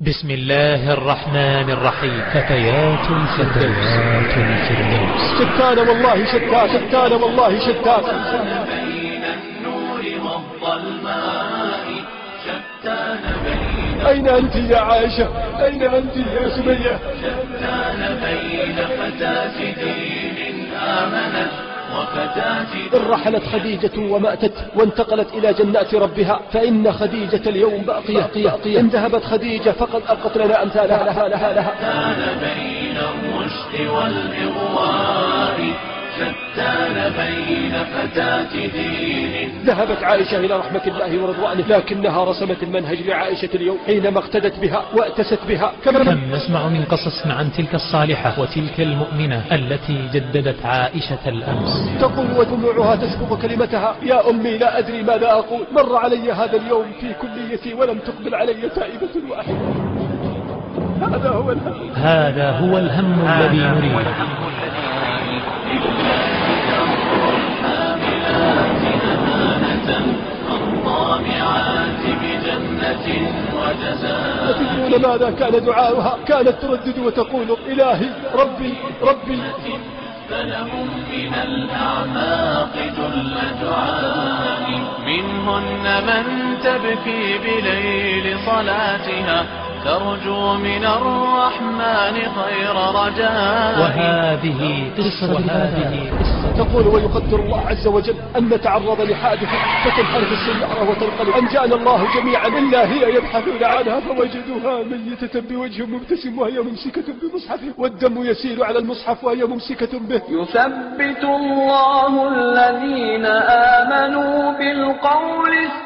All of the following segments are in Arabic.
بسم الله الرحمن الرحيم. فتيات فتيات الفردوس. شتان والله شتان شتان والله شتان. بين النور والظلماء شتان بين أين أنت يا عائشة؟ أين أنت يا سمية؟ شتان بين فتاة دين آمنت. إن رحلت خديجة ومأتت وانتقلت إلى جنات ربها فإن خديجة اليوم باقية باقية إن ذهبت خديجة فقد أبقت لنا أمثالها. لها لها لها شتان بين الرشد والإغواء شتان بين فتاة دين ذهبت عائشة إلى رحمة الله ورضوانه لكنها رسمت المنهج لعائشة اليوم حينما اقتدت بها وأتست بها. كما كم نسمع من قصص عن تلك الصالحة وتلك المؤمنة التي جددت عائشة الأمس؟ تقول ودموعها تسبق كلمتها. يا أمي لا أدري ماذا أقول. مر علي هذا اليوم في كليتي ولم تقبل علي تائبة واحدة. هذا هو الهم. هذا هو الهم الذي نريد. وجزاء وتدرون ماذا كان دعاؤها كانت تردد وتقول إلهي ربي ربي فلهم من الأعماق جل دعاء منهن من تبكي بليل صلاتها. ترجو من الرحمن خير رجاء. وهذه قصة وهذه قصة. تقول ويقدر الله عز وجل أن نتعرض لحادث فتنحرف السيارة وتنقلب. أنجانا الله جميعا إلا هي يبحثون عنها فوجدوها ميتة بوجه مبتسم وهي ممسكة بمصحفه والدم يسيل على المصحف وهي ممسكة به. يثبت الله الذين آمنوا بالقول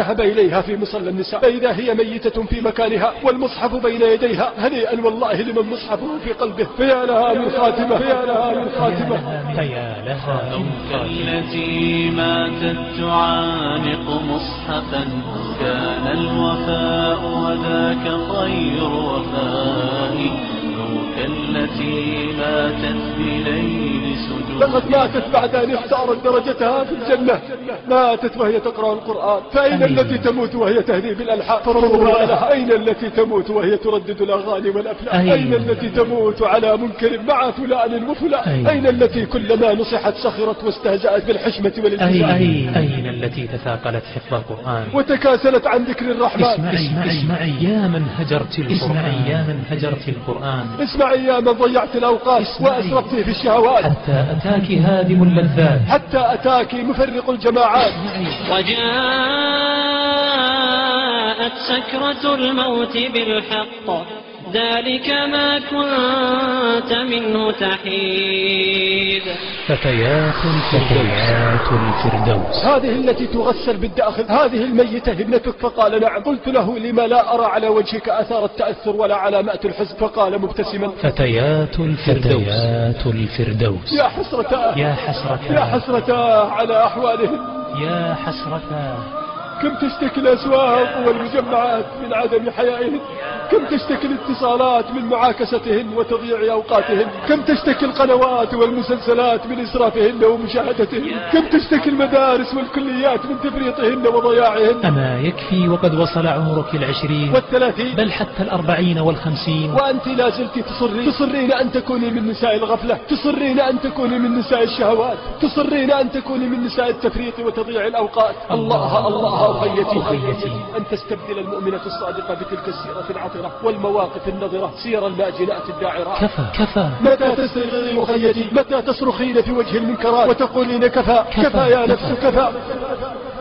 ذهب إليها في مصلى النساء. فإذا هي ميتة في مكانها والمصحف بين يديها هنيئا والله لمن مصحفه في قلبه. فيا لها من خاتمة فيا لها من خاتمة. فيا لها من خاتمة. كالتي ماتت تعانق مصحفا كان الوفاء وذاك خير وفاء أو كالتي ماتت بليل لقد ماتت بعد أن اختارت درجتها في الجنة. ماتت وهي تقرأ القرآن. فأين أمين. التي تموت وهي تهدي بالألحان فرضوا لها أين التي تموت وهي تردد الأغاني والأفلام؟ أين. أين التي تموت على منكر مع فلان وفلان؟ أين. أين التي كلما نصحت سخرت واستهزأت بالحشمة أين, والالتزام أين, أين التي تثاقلت حفظ القرآن؟ وتكاسلت عن ذكر الرحمن؟ اسمعي اسمعي. يا من هجرت القرآن. اسمعي. يا من هجرت القرآن. اسمعي يا من ضيعت الأوقات اسمعي. وأسرفت في الشهوات. حتى أتاك هادم اللذات. حتى أتاك مفرق الجماعات. وجاءت سكرة الموت بالحق. ذلك ما كنت منه تحيد. فتيات فتيات الفردوس. هذه التي تغسل بالداخل هذه الميتة ابنتك؟ فقال نعم. قلت له لما لا أرى على وجهك أثار التأثر ولا علامات الحزن؟ فقال مبتسما. فتيات الفردوس. فتيات الفردوس. يا حسرتاه يا حسرتاه يا حسرتاه على أحوالهم. يا حسرتاه كم تشتكي الأسواق والمجمعات من عدم حيائهن؟ كم تشتكي الاتصالات من معاكستهن وتضييع أوقاتهن؟ كم تشتكي القنوات والمسلسلات من إسرافهن ومشاهدتهن؟ كم تشتكي المدارس والكليات من تفريطهن وضياعهن؟ أما يكفي وقد وصل عمرك العشرين. والثلاثين. بل حتى الأربعين والخمسين. وأنت لا زلت تصرين. تصرين أن تكوني من نساء الغفلة. تصرين أن تكوني من نساء الشهوات. تصرين أن تكوني من نساء التفريط وتضييع الأوقات. الله الله. أخيتي أخيتي. أن تستبدل المؤمنة الصادقة بتلك السيرة العطرة والمواقف النظرة سير الماجنات الداعرات كفى. كفى. متى تستيقظين أخيتي متى تصرخين في وجه المنكرات؟ وتقولين كفى. كفى. يا نفس كفى.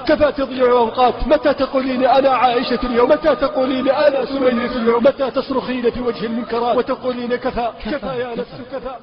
كفى. تضيع أوقات. متى تقولين أنا عائشة اليوم؟ متى تقولين أنا سمية اليوم؟ متى تصرخين في وجه المنكرات؟ وتقولين كفى. كفى يا نفس كفى.